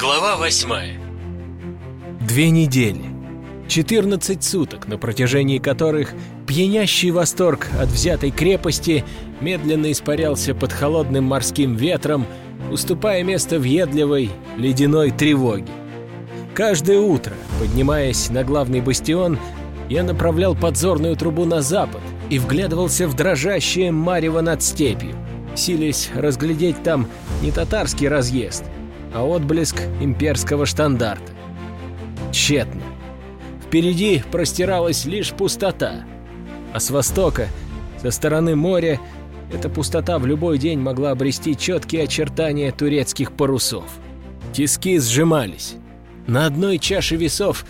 Глава восьмая Две недели. 14 суток, на протяжении которых пьянящий восторг от взятой крепости медленно испарялся под холодным морским ветром, уступая место въедливой ледяной тревоге. Каждое утро, поднимаясь на главный бастион, я направлял подзорную трубу на запад и вглядывался в дрожащее марево над степью, силясь разглядеть там не татарский разъезд, а отблеск имперского штандарта. Тщетно. Впереди простиралась лишь пустота, а с востока, со стороны моря, эта пустота в любой день могла обрести четкие очертания турецких парусов. Тиски сжимались. На одной чаше весов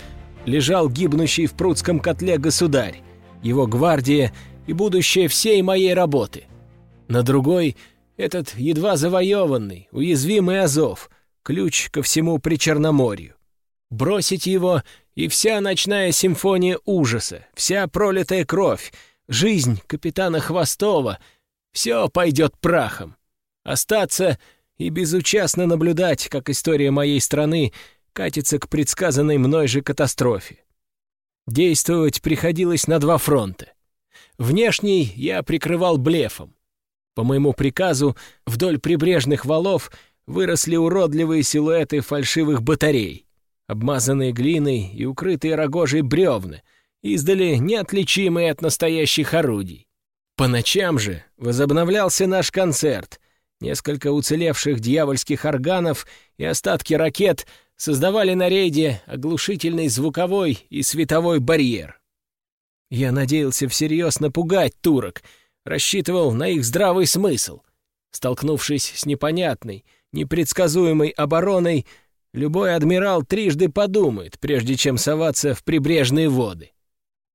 лежал гибнущий в прудском котле государь, его гвардия и будущее всей моей работы. На другой — этот едва завоеванный, уязвимый Азов, ключ ко всему Причерноморью. Бросить его, и вся ночная симфония ужаса, вся пролитая кровь, жизнь капитана Хвостова — все пойдет прахом. Остаться и безучастно наблюдать, как история моей страны катится к предсказанной мной же катастрофе. Действовать приходилось на два фронта. Внешний я прикрывал блефом. По моему приказу вдоль прибрежных валов выросли уродливые силуэты фальшивых батарей, обмазанные глиной и укрытые рогожей бревна, издали неотличимые от настоящих орудий. По ночам же возобновлялся наш концерт. Несколько уцелевших дьявольских органов и остатки ракет создавали на рейде оглушительный звуковой и световой барьер. Я надеялся всерьез напугать турок, рассчитывал на их здравый смысл. Столкнувшись с непонятной, непредсказуемой обороной, любой адмирал трижды подумает, прежде чем соваться в прибрежные воды.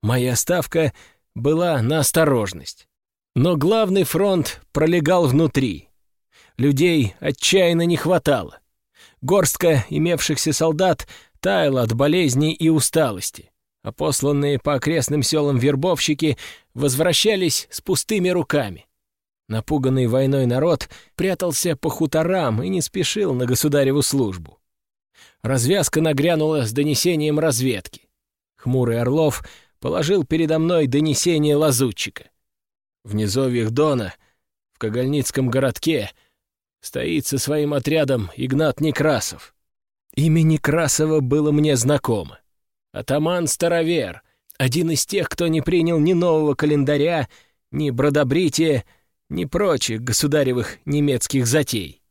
Моя ставка была на осторожность. Но главный фронт пролегал внутри. Людей отчаянно не хватало. Горстка имевшихся солдат таяла от болезней и усталости, а посланные по окрестным селам вербовщики возвращались с пустыми руками. Напуганный войной народ прятался по хуторам и не спешил на государеву службу. Развязка нагрянула с донесением разведки. Хмурый Орлов положил передо мной донесение лазутчика. В низовьях Дона, в Когольницком городке, стоит со своим отрядом Игнат Некрасов. Имя Некрасова было мне знакомо. Атаман Старовер, один из тех, кто не принял ни нового календаря, ни бродобрития, ни прочих государевых немецких затей.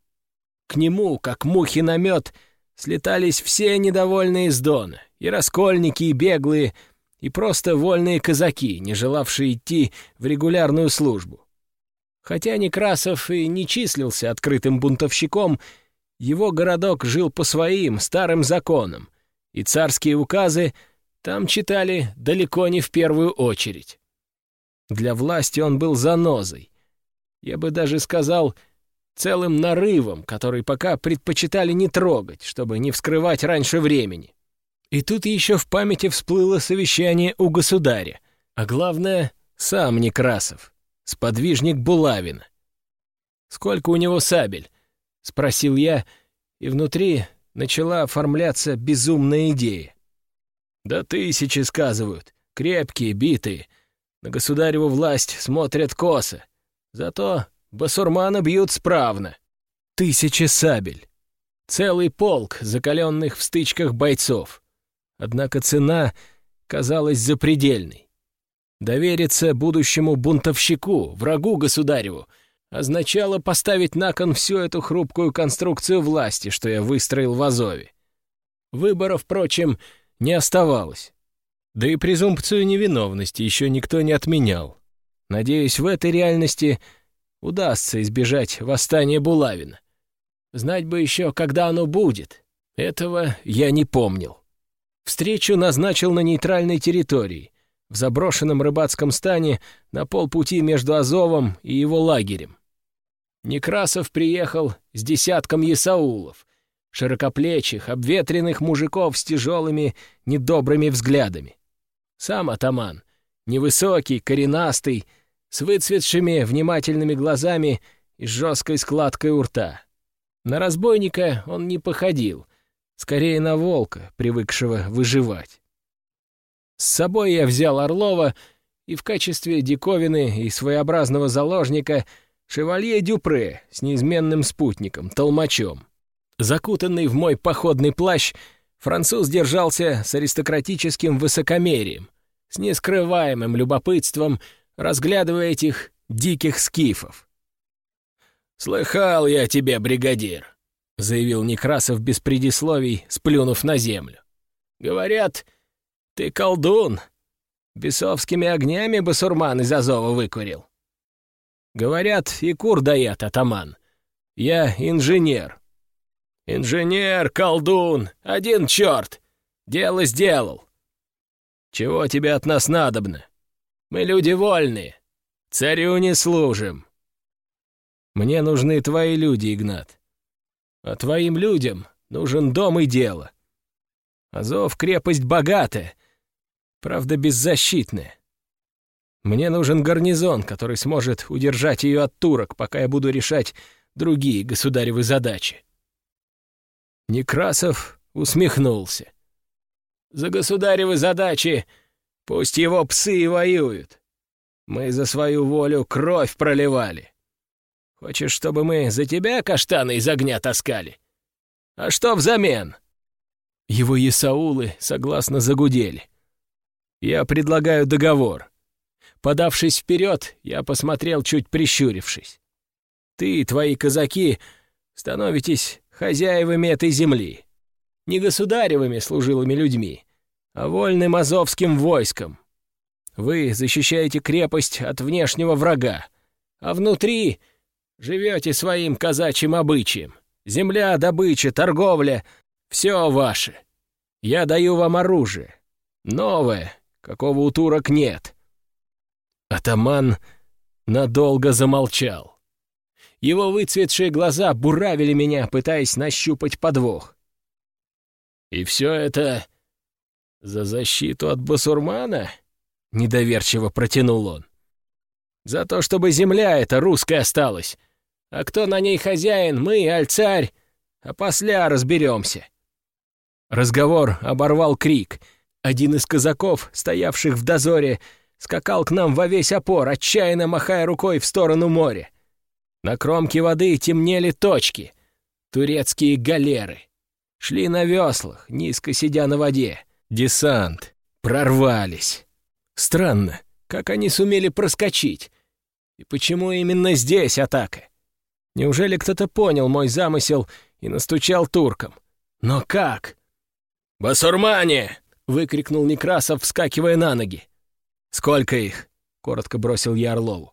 К нему, как мухи на мед, слетались все недовольные из Дона, и раскольники, и беглые — и просто вольные казаки, не желавшие идти в регулярную службу. Хотя Некрасов и не числился открытым бунтовщиком, его городок жил по своим старым законам, и царские указы там читали далеко не в первую очередь. Для власти он был занозой. Я бы даже сказал, целым нарывом, который пока предпочитали не трогать, чтобы не вскрывать раньше времени. И тут еще в памяти всплыло совещание у государя, а главное — сам Некрасов, сподвижник Булавина. «Сколько у него сабель?» — спросил я, и внутри начала оформляться безумная идея. «Да тысячи, сказывают, крепкие, битые. На государеву власть смотрят косо. Зато басурмана бьют справно. Тысячи сабель. Целый полк закаленных в стычках бойцов. Однако цена казалась запредельной. Довериться будущему бунтовщику, врагу государеву, означало поставить на кон всю эту хрупкую конструкцию власти, что я выстроил в Азове. Выбора, впрочем, не оставалось. Да и презумпцию невиновности еще никто не отменял. Надеюсь, в этой реальности удастся избежать восстания Булавина. Знать бы еще, когда оно будет. Этого я не помнил. Встречу назначил на нейтральной территории, в заброшенном рыбацком стане на полпути между Азовом и его лагерем. Некрасов приехал с десятком ясаулов, широкоплечих, обветренных мужиков с тяжелыми, недобрыми взглядами. Сам атаман, невысокий, коренастый, с выцветшими внимательными глазами и жесткой складкой у рта. На разбойника он не походил — скорее на волка, привыкшего выживать. С собой я взял Орлова и в качестве диковины и своеобразного заложника шевалье Дюпре с неизменным спутником, толмачом. Закутанный в мой походный плащ, француз держался с аристократическим высокомерием, с нескрываемым любопытством, разглядывая этих диких скифов. «Слыхал я тебе, бригадир», — заявил Некрасов без предисловий, сплюнув на землю. «Говорят, ты колдун. Бесовскими огнями басурман из Азова выкурил. Говорят, и кур дает атаман. Я инженер. Инженер, колдун, один черт. Дело сделал. Чего тебе от нас надобно? Мы люди вольные. Царю не служим. Мне нужны твои люди, Игнат. А твоим людям нужен дом и дело. Азов — крепость богатая, правда, беззащитная. Мне нужен гарнизон, который сможет удержать ее от турок, пока я буду решать другие государевы задачи. Некрасов усмехнулся. За государевы задачи пусть его псы и воюют. Мы за свою волю кровь проливали. Хочешь, чтобы мы за тебя каштаны из огня таскали? А что взамен?» Его Исаулы согласно загудели. «Я предлагаю договор». Подавшись вперед, я посмотрел, чуть прищурившись. «Ты и твои казаки становитесь хозяевами этой земли. Не государевыми служилыми людьми, а вольным азовским войском. Вы защищаете крепость от внешнего врага, а внутри живете своим казачьим обычаем. Земля, добыча, торговля — все ваше. Я даю вам оружие. Новое, какого у турок нет». Атаман надолго замолчал. Его выцветшие глаза буравили меня, пытаясь нащупать подвох. «И все это за защиту от басурмана?» — недоверчиво протянул он. «За то, чтобы земля эта русская осталась. А кто на ней хозяин, мы, аль-царь, а после разберемся». Разговор оборвал крик. Один из казаков, стоявших в дозоре, скакал к нам во весь опор, отчаянно махая рукой в сторону моря. На кромке воды темнели точки, турецкие галеры. Шли на веслах, низко сидя на воде. Десант. Прорвались. Странно, как они сумели проскочить. И почему именно здесь атака? Неужели кто-то понял мой замысел и настучал туркам? Но как? «Басурмане!» — выкрикнул Некрасов, вскакивая на ноги. «Сколько их?» — коротко бросил я Орлову.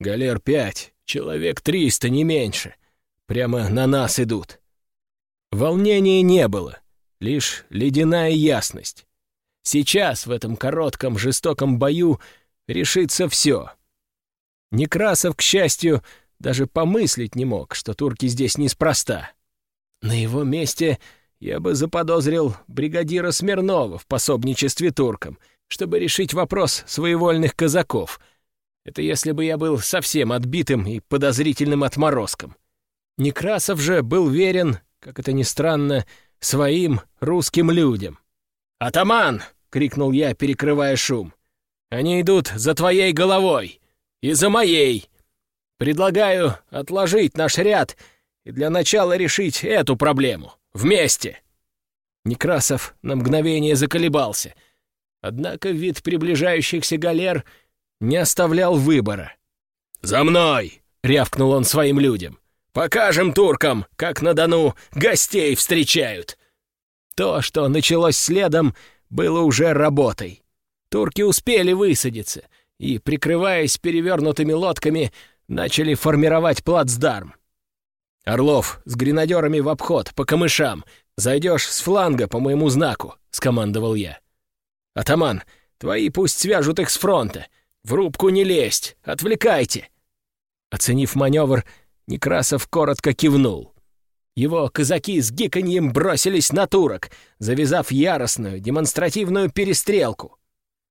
«Галер пять. Человек триста, не меньше. Прямо на нас идут. Волнения не было, лишь ледяная ясность. Сейчас в этом коротком жестоком бою решится все. Некрасов, к счастью, даже помыслить не мог, что турки здесь неспроста. На его месте я бы заподозрил бригадира Смирнова в пособничестве туркам, чтобы решить вопрос своевольных казаков — это если бы я был совсем отбитым и подозрительным отморозком. Некрасов же был верен, как это ни странно, своим русским людям. «Атаман!» — крикнул я, перекрывая шум. «Они идут за твоей головой и за моей. Предлагаю отложить наш ряд и для начала решить эту проблему. Вместе!» Некрасов на мгновение заколебался. Однако вид приближающихся галер — не оставлял выбора. «За мной!» — рявкнул он своим людям. «Покажем туркам, как на Дону гостей встречают!» То, что началось следом, было уже работой. Турки успели высадиться и, прикрываясь перевернутыми лодками, начали формировать плацдарм. «Орлов, с гренадерами в обход, по камышам. Зайдешь с фланга по моему знаку», — скомандовал я. «Атаман, твои пусть свяжут их с фронта. В рубку не лезть! Отвлекайте!» Оценив маневр, Некрасов коротко кивнул. Его казаки с гиканьем бросились на турок, завязав яростную, демонстративную перестрелку.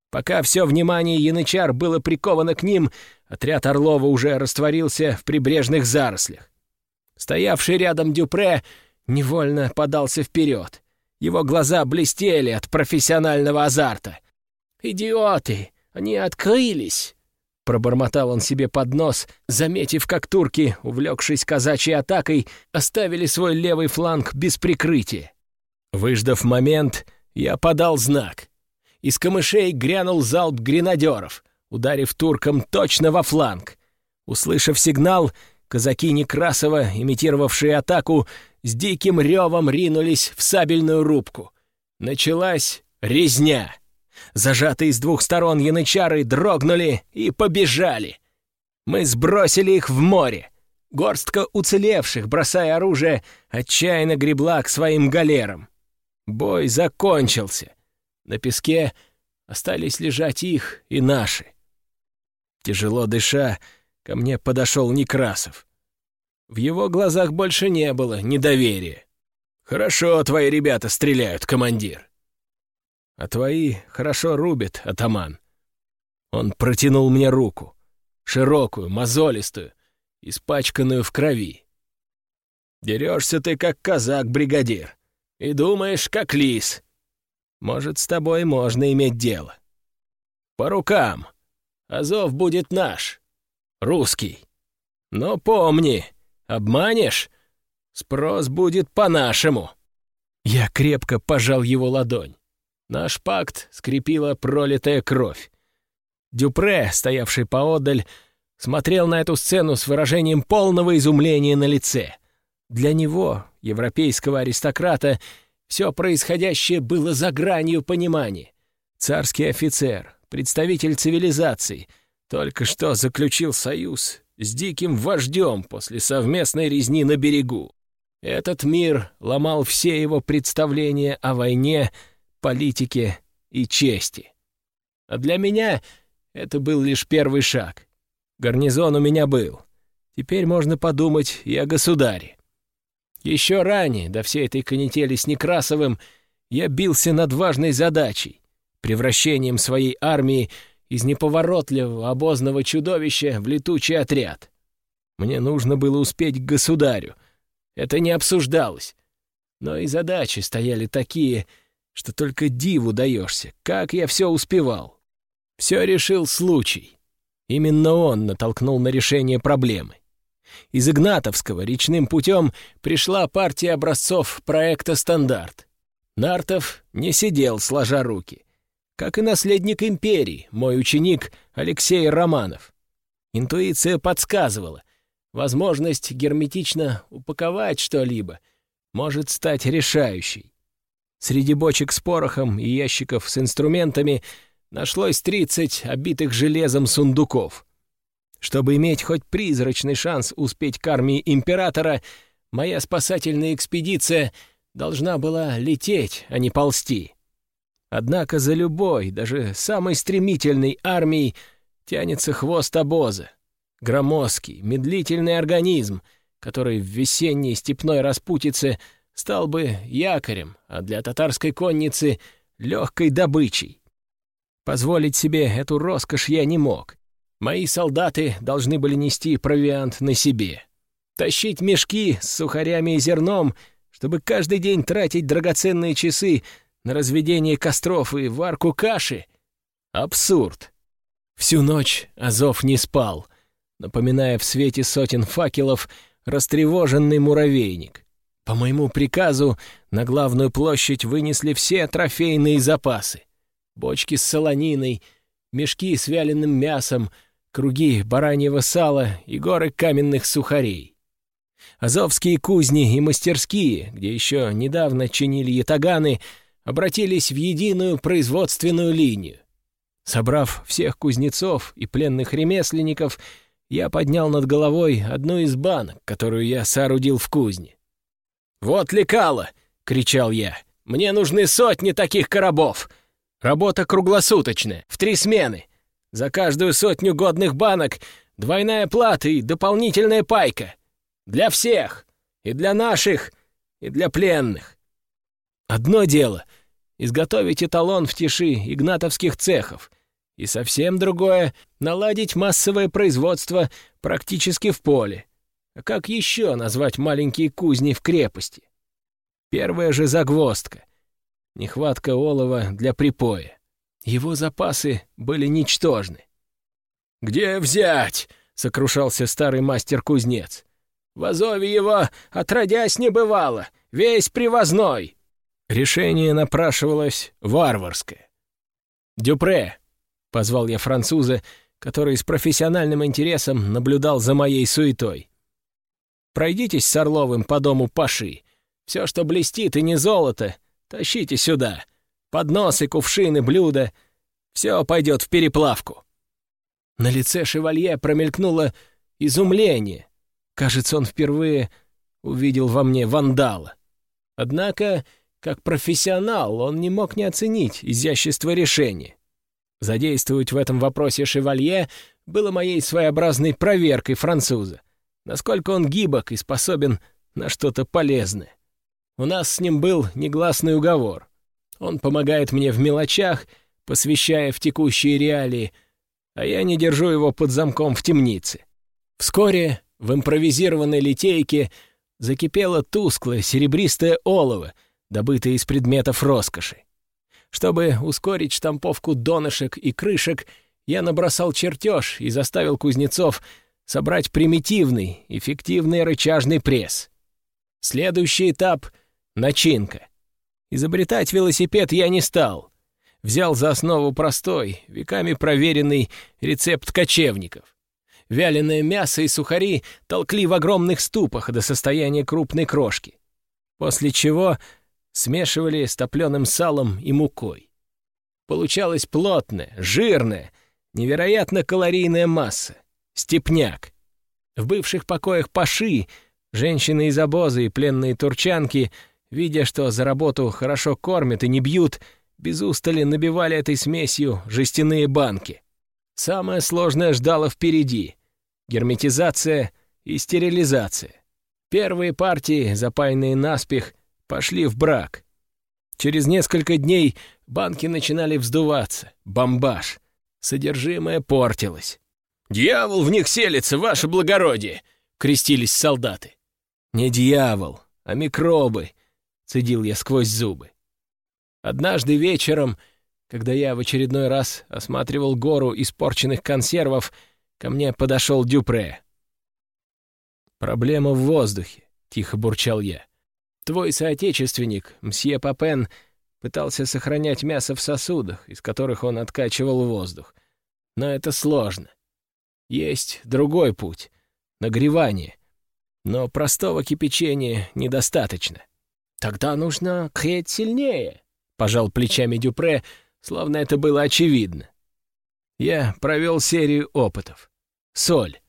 Пока все внимание янычар было приковано к ним, отряд Орлова уже растворился в прибрежных зарослях. Стоявший рядом Дюпре невольно подался вперед. Его глаза блестели от профессионального азарта. «Идиоты! Они открылись!» Пробормотал он себе под нос, заметив, как турки, увлекшись казачьей атакой, оставили свой левый фланг без прикрытия. Выждав момент, я подал знак. Из камышей грянул залп гренадеров, ударив туркам точно во фланг. Услышав сигнал, казаки Некрасова, имитировавшие атаку, с диким ревом ринулись в сабельную рубку. Началась резня. Зажатые с двух сторон янычары дрогнули и побежали. Мы сбросили их в море. Горстка уцелевших, бросая оружие, отчаянно гребла к своим галерам. Бой закончился. На песке остались лежать их и наши. Тяжело дыша, ко мне подошел Некрасов. В его глазах больше не было недоверия. «Хорошо твои ребята стреляют, командир а твои хорошо рубят, атаман». Он протянул мне руку, широкую, мозолистую, испачканную в крови. «Дерешься ты, как казак, бригадир, и думаешь, как лис. Может, с тобой можно иметь дело. По рукам. Азов будет наш, русский. Но помни, обманешь, спрос будет по-нашему». Я крепко пожал его ладонь. Наш пакт скрепила пролитая кровь. Дюпре, стоявший поодаль, смотрел на эту сцену с выражением полного изумления на лице. Для него, европейского аристократа, все происходящее было за гранью понимания. Царский офицер, представитель цивилизации, только что заключил союз с диким вождем после совместной резни на берегу. Этот мир ломал все его представления о войне — политике и чести. А для меня это был лишь первый шаг. Гарнизон у меня был. Теперь можно подумать и о государе. Еще ранее, до всей этой канители с Некрасовым, я бился над важной задачей — превращением своей армии из неповоротливого обозного чудовища в летучий отряд. Мне нужно было успеть к государю. Это не обсуждалось. Но и задачи стояли такие — что только диву даешься, как я все успевал. Все решил случай. Именно он натолкнул на решение проблемы. Из Игнатовского речным путем пришла партия образцов проекта «Стандарт». Нартов не сидел сложа руки, как и наследник империи, мой ученик Алексей Романов. Интуиция подсказывала, возможность герметично упаковать что-либо может стать решающей. Среди бочек с порохом и ящиков с инструментами нашлось тридцать обитых железом сундуков. Чтобы иметь хоть призрачный шанс успеть к армии императора, моя спасательная экспедиция должна была лететь, а не ползти. Однако за любой, даже самой стремительной армией тянется хвост обоза. Громоздкий, медлительный организм, который в весенней степной распутице — стал бы якорем, а для татарской конницы — легкой добычей. Позволить себе эту роскошь я не мог. Мои солдаты должны были нести провиант на себе. Тащить мешки с сухарями и зерном, чтобы каждый день тратить драгоценные часы на разведение костров и варку каши — абсурд. Всю ночь Азов не спал, напоминая в свете сотен факелов растревоженный муравейник. По моему приказу на главную площадь вынесли все трофейные запасы. Бочки с солониной, мешки с вяленым мясом, круги бараньего сала и горы каменных сухарей. Азовские кузни и мастерские, где еще недавно чинили ятаганы, обратились в единую производственную линию. Собрав всех кузнецов и пленных ремесленников, я поднял над головой одну из банок, которую я соорудил в кузне. «Вот лекало!» — кричал я. «Мне нужны сотни таких коробов! Работа круглосуточная, в три смены. За каждую сотню годных банок двойная плата и дополнительная пайка. Для всех! И для наших, и для пленных. Одно дело — изготовить эталон в тиши игнатовских цехов, и совсем другое — наладить массовое производство практически в поле. Как еще назвать маленькие кузни в крепости? Первая же загвоздка. нехватка олова для припоя. Его запасы были ничтожны. «Где взять?» — сокрушался старый мастер-кузнец. «В Азове его отродясь не бывало, весь привозной!» Решение напрашивалось варварское. «Дюпре!» — позвал я француза, который с профессиональным интересом наблюдал за моей суетой. «Пройдитесь с Орловым по дому Паши. Все, что блестит и не золото, тащите сюда. Подносы, кувшины, блюда. Все пойдет в переплавку». На лице шевалье промелькнуло изумление. Кажется, он впервые увидел во мне вандала. Однако, как профессионал, он не мог не оценить изящество решения. Задействовать в этом вопросе шевалье было моей своеобразной проверкой француза, насколько он гибок и способен на что-то полезное. У нас с ним был негласный уговор. Он помогает мне в мелочах, посвящая в текущие реалии, а я не держу его под замком в темнице. Вскоре в импровизированной литейке закипело тусклое серебристое олово, добытое из предметов роскоши. Чтобы ускорить штамповку донышек и крышек, я набросал чертеж и заставил кузнецов собрать примитивный, эффективный рычажный пресс. Следующий этап — начинка. Изобретать велосипед я не стал взял за основу простой, веками проверенный рецепт кочевников. Вяленое мясо и сухари толкли в огромных ступах до состояния крупной крошки, после чего смешивали с топленым салом и мукой. Получалась плотная, жирная, невероятно калорийная масса, степняк. В бывших покоях Паши женщины из обоза и пленные турчанки, видя, что за работу хорошо кормят и не бьют, без устали набивали этой смесью жестяные банки. Самое сложное ждало впереди — герметизация и стерилизация. Первые партии, запаянные наспех, пошли в брак. Через несколько дней банки начинали вздуваться, бомбаж. Содержимое портилось. «Дьявол в них селится, ваше благородие!» — крестились солдаты. «Не дьявол, а микробы», — цедил я сквозь зубы. Однажды вечером, когда я в очередной раз осматривал гору испорченных консервов, ко мне подошел Дюпре. «Проблема в воздухе», — тихо бурчал я. «Твой соотечественник, мсье Папен, пытался сохранять мясо в сосудах, из которых он откачивал воздух. Но это сложно. Есть другой путь — нагревание. Но простого кипячения недостаточно. Тогда нужно греть сильнее, — пожал плечами Дюпре, словно это было очевидно. Я провел серию опытов. Соль.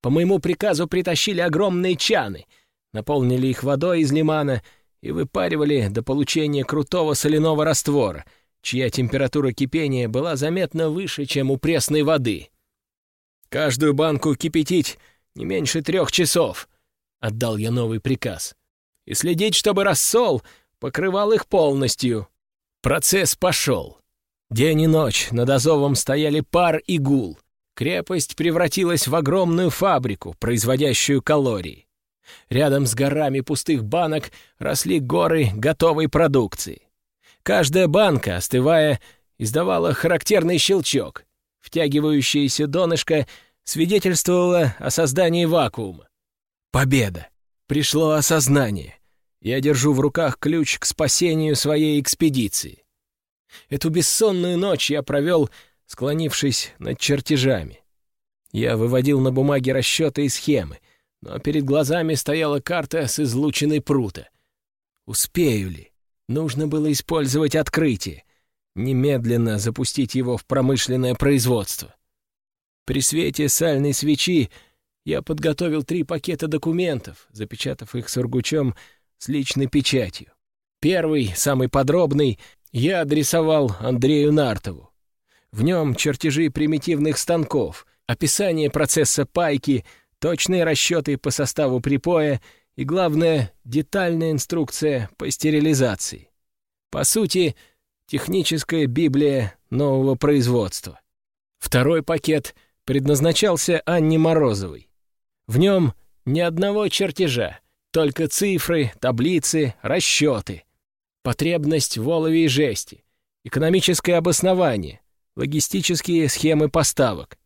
По моему приказу притащили огромные чаны, наполнили их водой из лимана и выпаривали до получения крутого соляного раствора, чья температура кипения была заметно выше, чем у пресной воды. «Каждую банку кипятить не меньше трех часов», — отдал я новый приказ. «И следить, чтобы рассол покрывал их полностью». Процесс пошел. День и ночь над Азовом стояли пар и гул. Крепость превратилась в огромную фабрику, производящую калории. Рядом с горами пустых банок росли горы готовой продукции. Каждая банка, остывая, издавала характерный щелчок. Втягивающееся донышко свидетельствовало о создании вакуума. Победа! Пришло осознание. Я держу в руках ключ к спасению своей экспедиции. Эту бессонную ночь я провел, склонившись над чертежами. Я выводил на бумаге расчеты и схемы, но перед глазами стояла карта с излученной прута. Успею ли? Нужно было использовать открытие, немедленно запустить его в промышленное производство. При свете сальной свечи я подготовил три пакета документов, запечатав их сургучом с личной печатью. Первый, самый подробный, я адресовал Андрею Нартову. В нем чертежи примитивных станков, описание процесса пайки, точные расчеты по составу припоя и, главное, детальная инструкция по стерилизации. По сути, техническая библия нового производства. Второй пакет предназначался Анне Морозовой. В нем ни одного чертежа, только цифры, таблицы, расчеты. потребность в и жести, экономическое обоснование, логистические схемы поставок.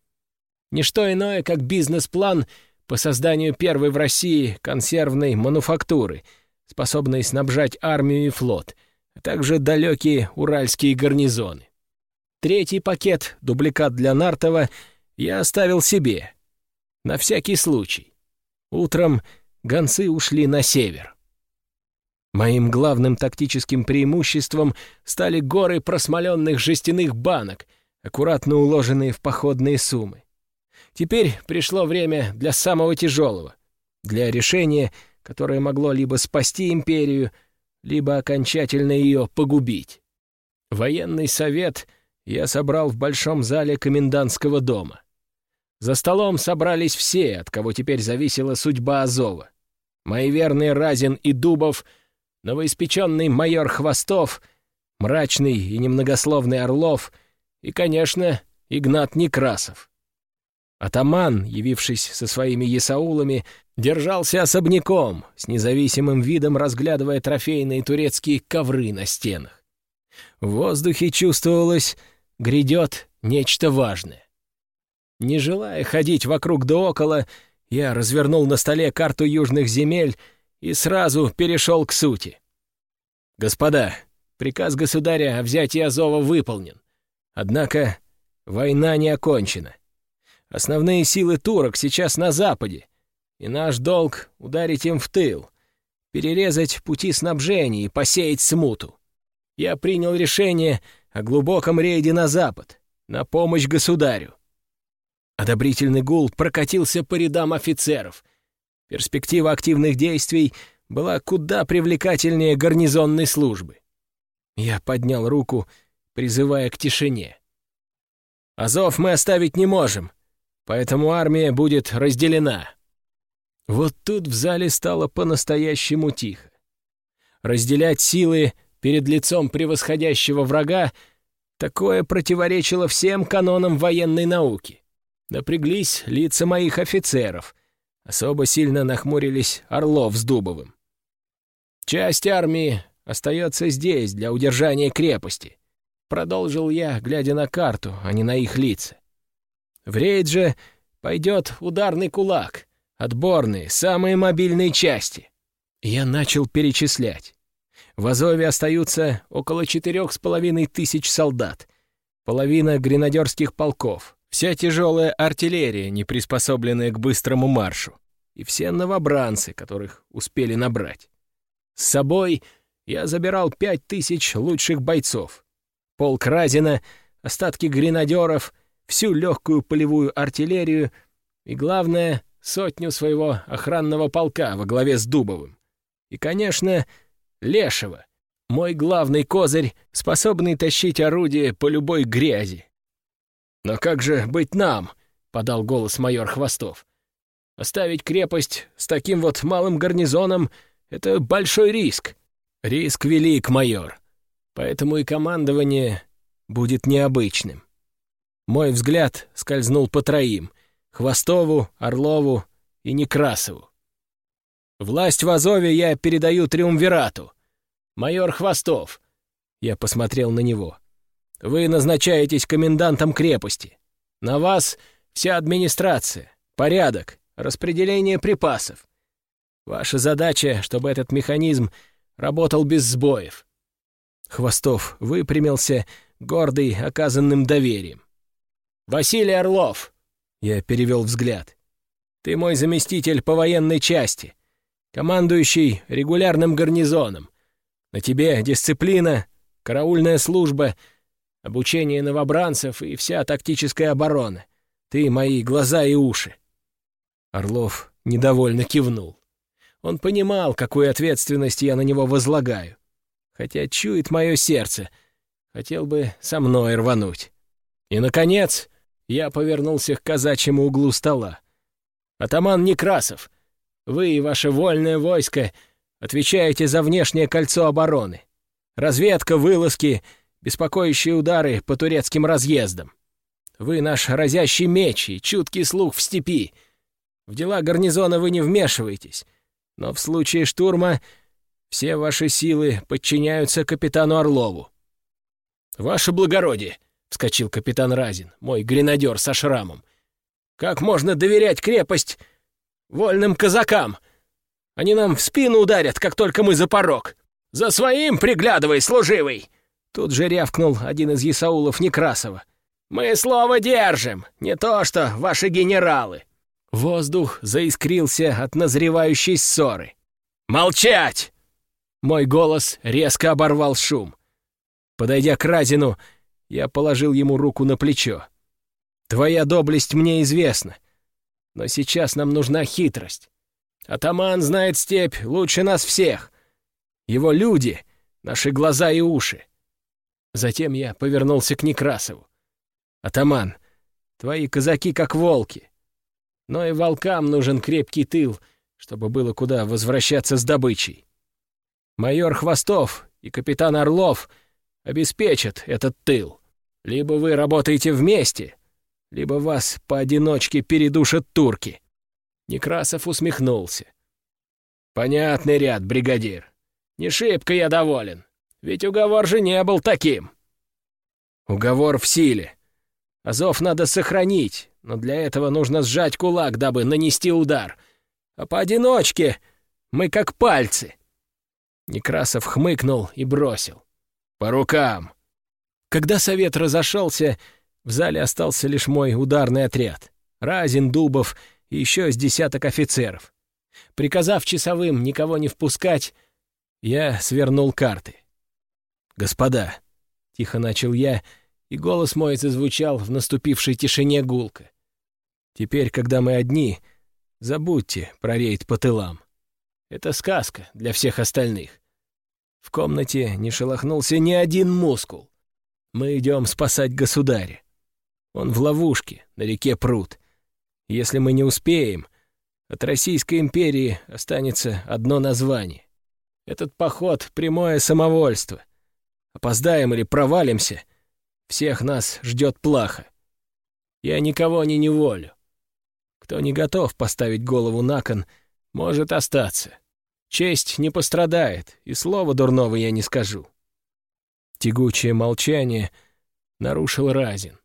Ничто иное, как бизнес-план по созданию первой в России консервной мануфактуры, способной снабжать армию и флот, также далекие уральские гарнизоны. Третий пакет, дубликат для Нартова, я оставил себе. На всякий случай. Утром гонцы ушли на север. Моим главным тактическим преимуществом стали горы просмоленных жестяных банок, аккуратно уложенные в походные суммы. Теперь пришло время для самого тяжелого, для решения, которое могло либо спасти империю, либо окончательно ее погубить. Военный совет я собрал в большом зале комендантского дома. За столом собрались все, от кого теперь зависела судьба Азова. Мои верные Разин и Дубов, новоиспеченный майор Хвостов, мрачный и немногословный Орлов и, конечно, Игнат Некрасов. Атаман, явившись со своими есаулами, держался особняком, с независимым видом разглядывая трофейные турецкие ковры на стенах. В воздухе чувствовалось, грядет нечто важное. Не желая ходить вокруг да около, я развернул на столе карту южных земель и сразу перешел к сути. «Господа, приказ государя о взятии Азова выполнен. Однако война не окончена. Основные силы турок сейчас на западе, и наш долг — ударить им в тыл, перерезать пути снабжения и посеять смуту. Я принял решение о глубоком рейде на запад, на помощь государю. Одобрительный гул прокатился по рядам офицеров. Перспектива активных действий была куда привлекательнее гарнизонной службы. Я поднял руку, призывая к тишине. «Азов мы оставить не можем», поэтому армия будет разделена». Вот тут в зале стало по-настоящему тихо. Разделять силы перед лицом превосходящего врага такое противоречило всем канонам военной науки. Напряглись лица моих офицеров. Особо сильно нахмурились Орлов с Дубовым. «Часть армии остается здесь для удержания крепости», — продолжил я, глядя на карту, а не на их лица. В рейд же пойдет ударный кулак, отборные, самые мобильные части. Я начал перечислять. В Азове остаются около четырех с половиной тысяч солдат, половина гренадерских полков, вся тяжелая артиллерия, не приспособленная к быстрому маршу, и все новобранцы, которых успели набрать. С собой я забирал пять тысяч лучших бойцов, полк Разина, остатки гренадеров всю легкую полевую артиллерию и, главное, сотню своего охранного полка во главе с Дубовым. И, конечно, Лешего, мой главный козырь, способный тащить орудие по любой грязи. «Но как же быть нам?» — подал голос майор Хвостов. «Оставить крепость с таким вот малым гарнизоном — это большой риск. Риск велик, майор. Поэтому и командование будет необычным. Мой взгляд скользнул по троим — Хвостову, Орлову и Некрасову. «Власть в Азове я передаю Триумвирату. Майор Хвостов». Я посмотрел на него. «Вы назначаетесь комендантом крепости. На вас вся администрация, порядок, распределение припасов. Ваша задача, чтобы этот механизм работал без сбоев». Хвостов выпрямился, гордый оказанным доверием. «Василий Орлов!» — я перевел взгляд. «Ты мой заместитель по военной части, командующий регулярным гарнизоном. На тебе дисциплина, караульная служба, обучение новобранцев и вся тактическая оборона. Ты мои глаза и уши». Орлов недовольно кивнул. Он понимал, какую ответственность я на него возлагаю. Хотя чует мое сердце. Хотел бы со мной рвануть. И, наконец, я повернулся к казачьему углу стола. «Атаман Некрасов, вы и ваше вольное войско отвечаете за внешнее кольцо обороны. Разведка, вылазки, беспокоящие удары по турецким разъездам. Вы наш разящий меч и чуткий слух в степи. В дела гарнизона вы не вмешиваетесь, но в случае штурма Все ваши силы подчиняются капитану Орлову». «Ваше благородие!» — вскочил капитан Разин, мой гренадер со шрамом. «Как можно доверять крепость вольным казакам? Они нам в спину ударят, как только мы за порог. За своим приглядывай, служивый!» Тут же рявкнул один из Исаулов Некрасова. «Мы слово держим, не то что ваши генералы!» Воздух заискрился от назревающей ссоры. «Молчать!» Мой голос резко оборвал шум. Подойдя к Разину, я положил ему руку на плечо. «Твоя доблесть мне известна, но сейчас нам нужна хитрость. Атаман знает степь лучше нас всех. Его люди — наши глаза и уши. Затем я повернулся к Некрасову. «Атаман, твои казаки как волки. Но и волкам нужен крепкий тыл, чтобы было куда возвращаться с добычей. Майор Хвостов и капитан Орлов обеспечат этот тыл. Либо вы работаете вместе, либо вас поодиночке передушат турки». Некрасов усмехнулся. «Понятный ряд, бригадир. Не шибко я доволен. Ведь уговор же не был таким. Уговор в силе. Азов надо сохранить, но для этого нужно сжать кулак, дабы нанести удар. А поодиночке мы как пальцы. Некрасов хмыкнул и бросил. «По рукам!» Когда совет разошелся, в зале остался лишь мой ударный отряд. Разин, Дубов и еще с десяток офицеров. Приказав часовым никого не впускать, я свернул карты. «Господа!» — тихо начал я, и голос мой зазвучал в наступившей тишине гулко. «Теперь, когда мы одни, забудьте про рейд по тылам. Это сказка для всех остальных. В комнате не шелохнулся ни один мускул. Мы идем спасать государя. Он в ловушке, на реке Пруд. Если мы не успеем, от Российской империи останется одно название. Этот поход — прямое самовольство. Опоздаем или провалимся, всех нас ждет плохо. Я никого не неволю. Кто не готов поставить голову на кон, может остаться. Честь не пострадает, и слова дурного я не скажу. Тягучее молчание нарушил Разин.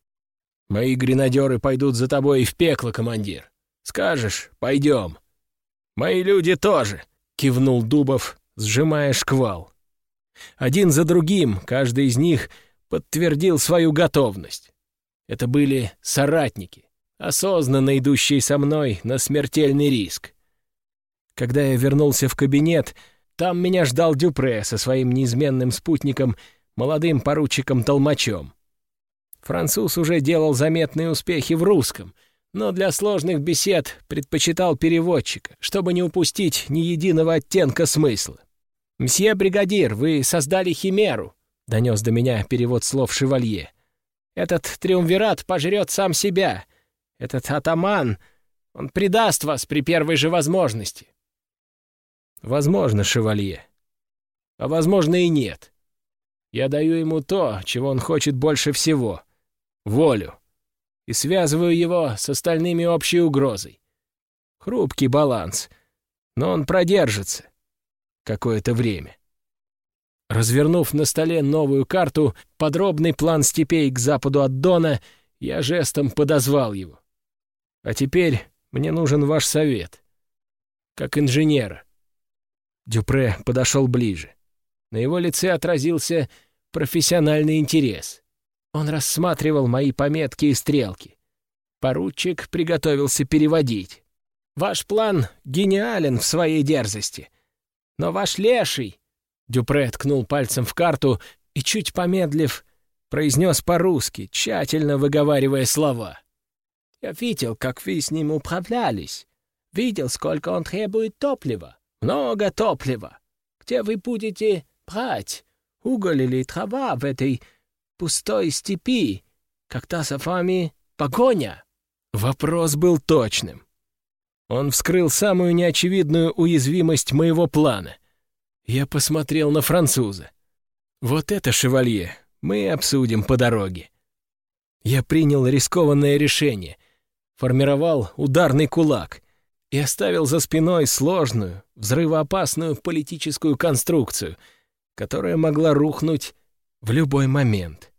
«Мои гренадеры пойдут за тобой в пекло, командир. Скажешь, пойдем». «Мои люди тоже», — кивнул Дубов, сжимая шквал. Один за другим каждый из них подтвердил свою готовность. Это были соратники, осознанно идущие со мной на смертельный риск. Когда я вернулся в кабинет, там меня ждал Дюпре со своим неизменным спутником, молодым поручиком Толмачом. Француз уже делал заметные успехи в русском, но для сложных бесед предпочитал переводчика, чтобы не упустить ни единого оттенка смысла. «Мсье бригадир, вы создали химеру», — донес до меня перевод слов шевалье. «Этот триумвират пожрет сам себя. Этот атаман, он предаст вас при первой же возможности». «Возможно, шевалье. А возможно и нет. Я даю ему то, чего он хочет больше всего — волю, и связываю его с остальными общей угрозой. Хрупкий баланс, но он продержится какое-то время. Развернув на столе новую карту, подробный план степей к западу от Дона, я жестом подозвал его. А теперь мне нужен ваш совет. Как инженера. Дюпре подошел ближе. На его лице отразился профессиональный интерес. Он рассматривал мои пометки и стрелки. Поручик приготовился переводить. «Ваш план гениален в своей дерзости. Но ваш леший...» Дюпре ткнул пальцем в карту и, чуть помедлив, произнес по-русски, тщательно выговаривая слова. «Я видел, как вы с ним управлялись. Видел, сколько он требует топлива. Много топлива. Где вы будете брать уголь или трава в этой пустой степи, когда за вами погоня?» Вопрос был точным. Он вскрыл самую неочевидную уязвимость моего плана. Я посмотрел на француза. Вот это шевалье мы обсудим по дороге. Я принял рискованное решение, формировал ударный кулак и оставил за спиной сложную, взрывоопасную политическую конструкцию, которая могла рухнуть в любой момент.